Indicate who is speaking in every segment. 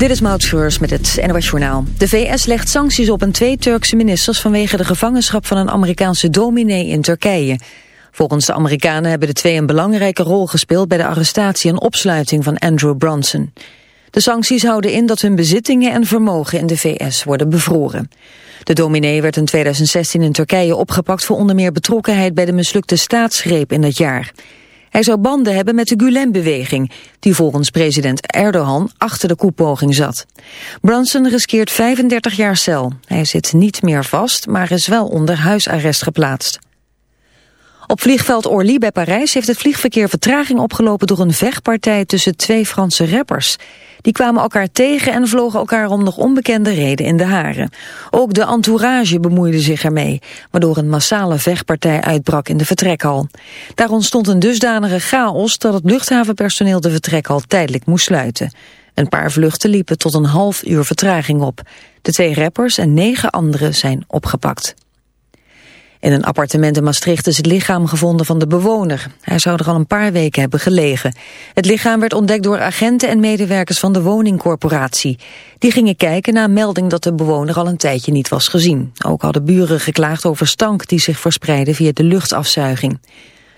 Speaker 1: Dit is Maud Schreurs met het NOS Journaal. De VS legt sancties op een twee Turkse ministers... vanwege de gevangenschap van een Amerikaanse dominee in Turkije. Volgens de Amerikanen hebben de twee een belangrijke rol gespeeld... bij de arrestatie en opsluiting van Andrew Bronson. De sancties houden in dat hun bezittingen en vermogen in de VS worden bevroren. De dominee werd in 2016 in Turkije opgepakt... voor onder meer betrokkenheid bij de mislukte staatsgreep in dat jaar... Hij zou banden hebben met de Gulen-beweging, die volgens president Erdogan achter de koepoging zat. Brunson riskeert 35 jaar cel. Hij zit niet meer vast, maar is wel onder huisarrest geplaatst. Op vliegveld Orly bij Parijs heeft het vliegverkeer vertraging opgelopen door een vechtpartij tussen twee Franse rappers. Die kwamen elkaar tegen en vlogen elkaar om nog onbekende reden in de haren. Ook de entourage bemoeide zich ermee, waardoor een massale vechtpartij uitbrak in de vertrekhal. Daar ontstond een dusdanige chaos dat het luchthavenpersoneel de vertrekhal tijdelijk moest sluiten. Een paar vluchten liepen tot een half uur vertraging op. De twee rappers en negen anderen zijn opgepakt. In een appartement in Maastricht is het lichaam gevonden van de bewoner. Hij zou er al een paar weken hebben gelegen. Het lichaam werd ontdekt door agenten en medewerkers van de woningcorporatie. Die gingen kijken na een melding dat de bewoner al een tijdje niet was gezien. Ook hadden buren geklaagd over stank die zich verspreidde via de luchtafzuiging.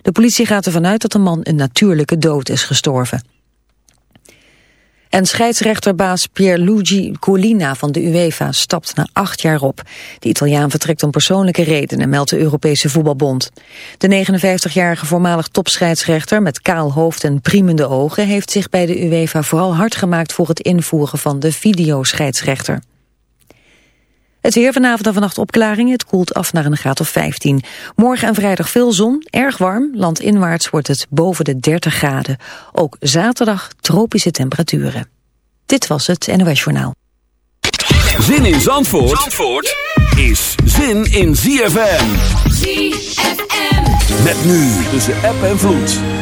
Speaker 1: De politie gaat ervan uit dat de man een natuurlijke dood is gestorven. En scheidsrechterbaas Pierluigi Colina van de UEFA stapt na acht jaar op. De Italiaan vertrekt om persoonlijke redenen, meldt de Europese Voetbalbond. De 59-jarige voormalig topscheidsrechter met kaal hoofd en priemende ogen... heeft zich bij de UEFA vooral hard gemaakt voor het invoeren van de videoscheidsrechter. Het weer vanavond en vannacht opklaringen. Het koelt af naar een graad of 15. Morgen en vrijdag veel zon, erg warm. Landinwaarts wordt het boven de 30 graden. Ook zaterdag tropische temperaturen. Dit was het NOS Journaal.
Speaker 2: Zin in Zandvoort, Zandvoort is zin in ZFM. ZFM. Met nu tussen app en vloed.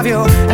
Speaker 3: Of you,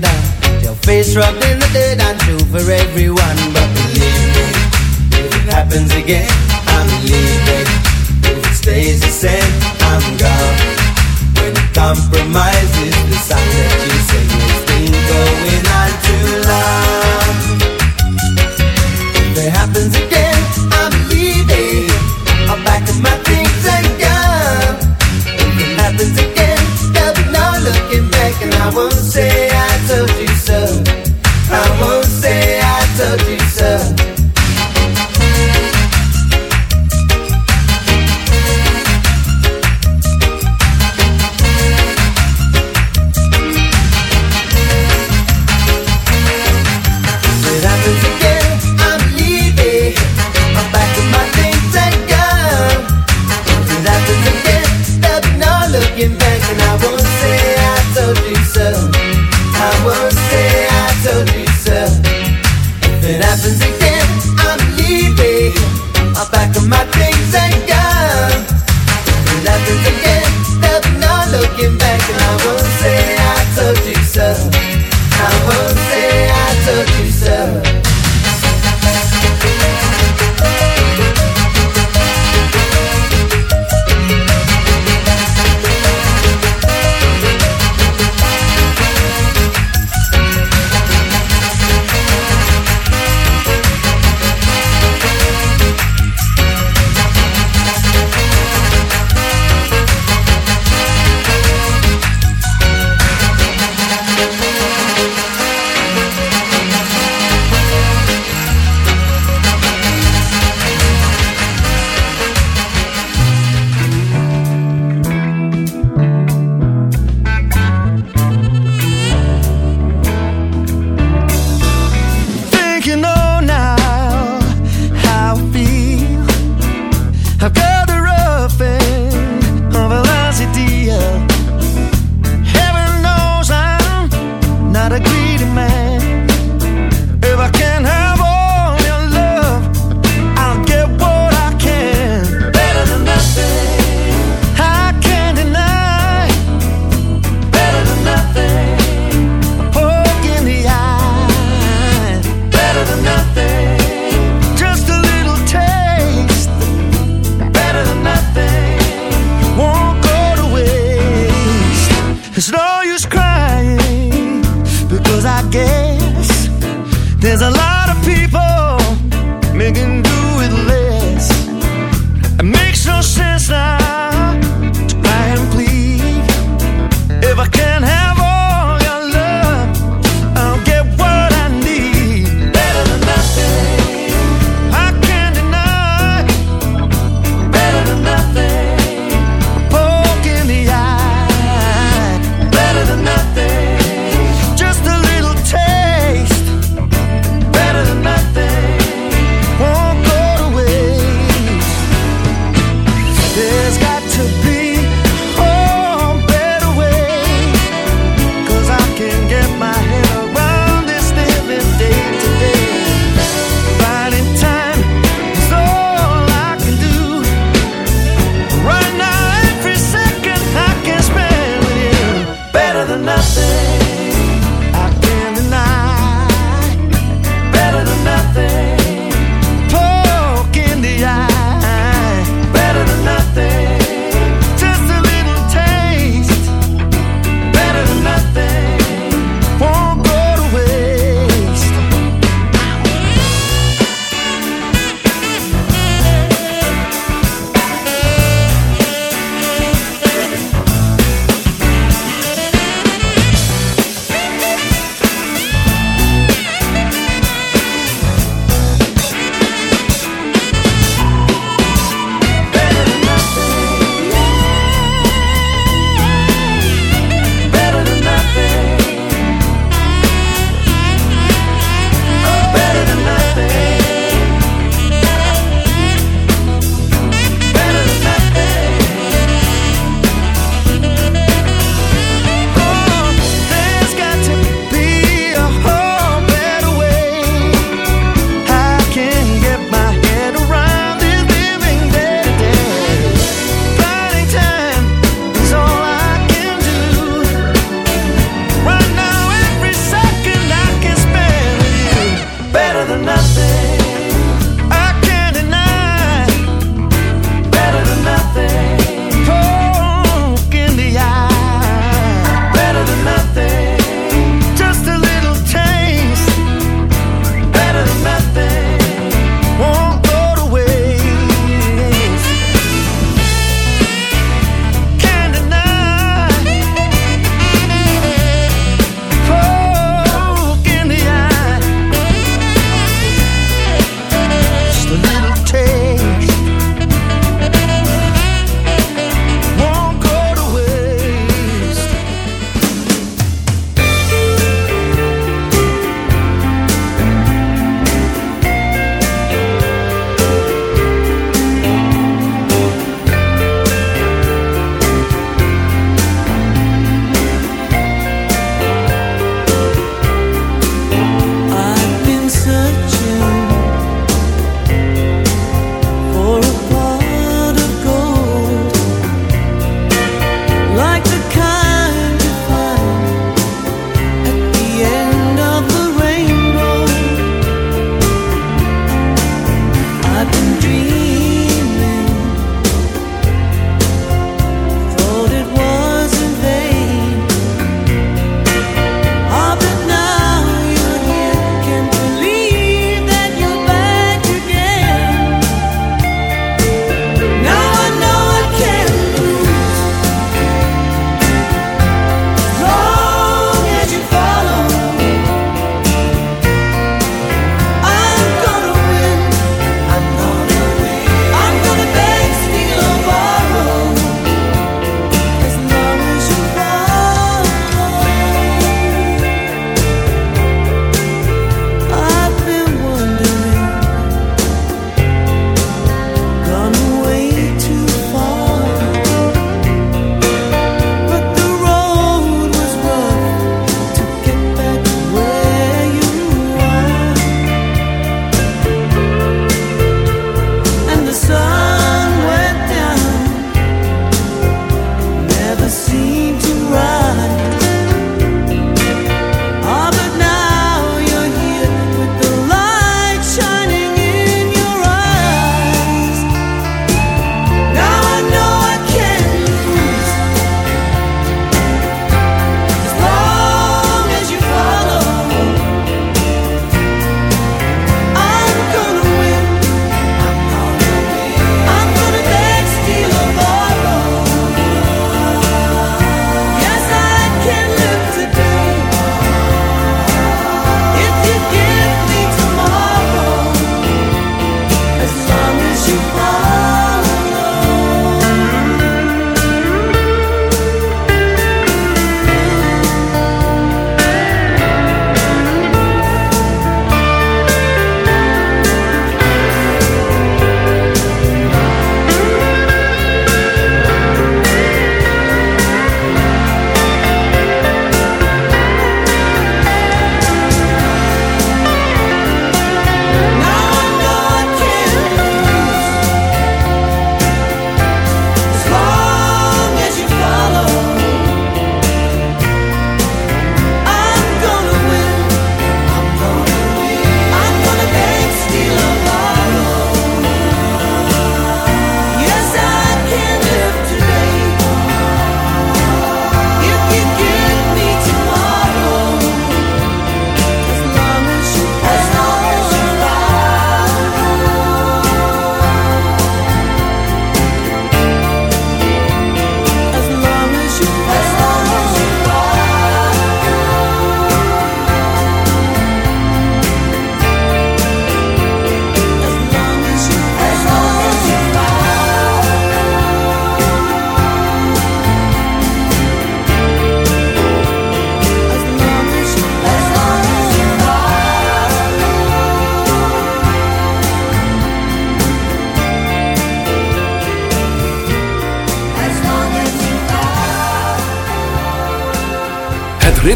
Speaker 4: down. Your
Speaker 5: face rubbed in the dirt and true for everyone. But believe me, if it happens again, I'm leaving. If it stays the same, I'm gone. When compromise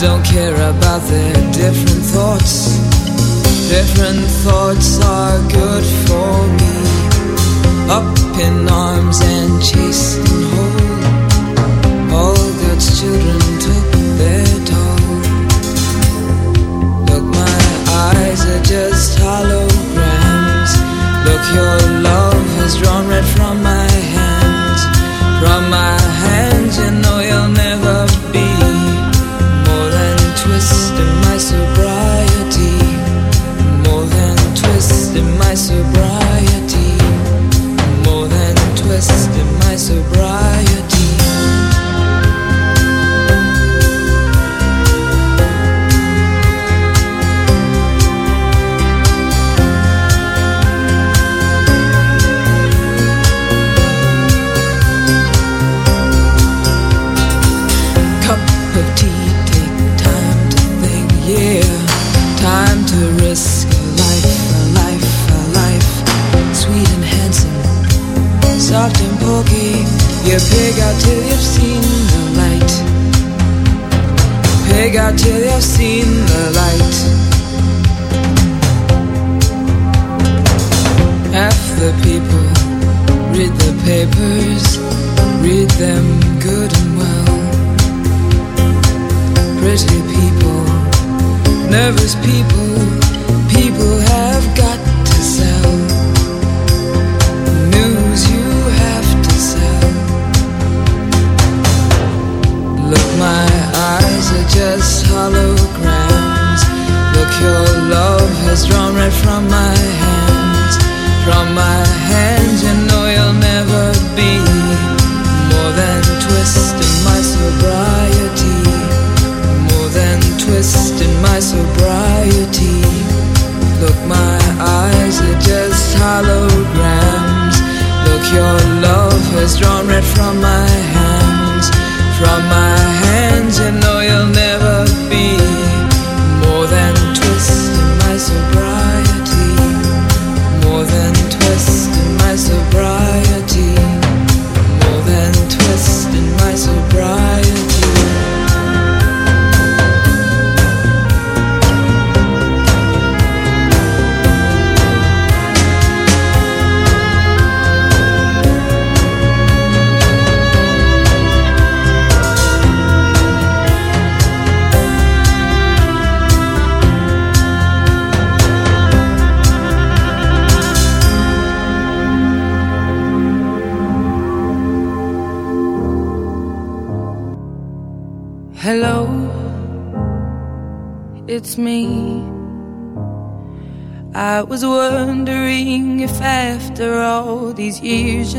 Speaker 6: don't care about their different thoughts. Different thoughts are good for me. Up in arms and chasing